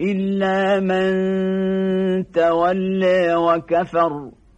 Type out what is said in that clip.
إلا من تولى وكفر.